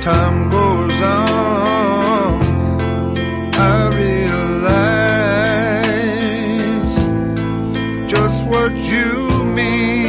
Time goes on. I realize just what you mean